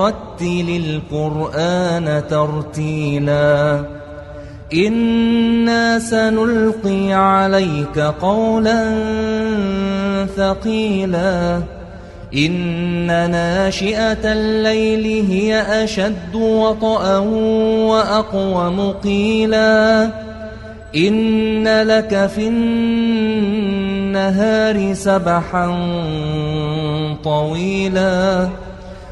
ورتل القرآن ترتيلا. إنا سنلقي عليك قولا ثقيلا. إن ناشئة الليل هي أشد وطأ وأقوم قيلا. إن لك في النهار سبحا طويلا.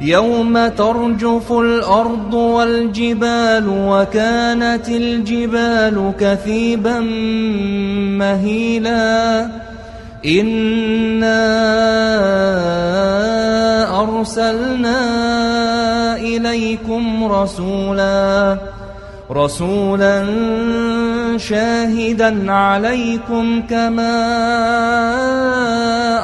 يوم ترجف الأرض والجبال وكانت الجبال كثيبا مهيلا. إنا أرسلنا إليكم رسولا رسولا شاهدا عليكم كما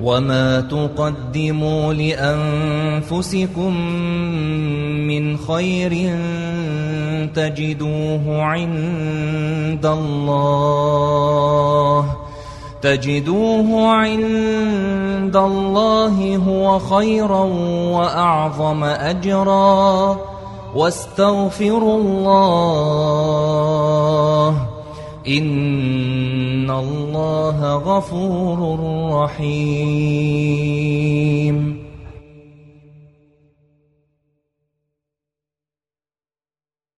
وما تقدموا لأنفسكم من خير تجدوه عند الله تجدوه عند الله هو خيرا وأعظم أجرا واستغفروا الله إن الله غفور رحيم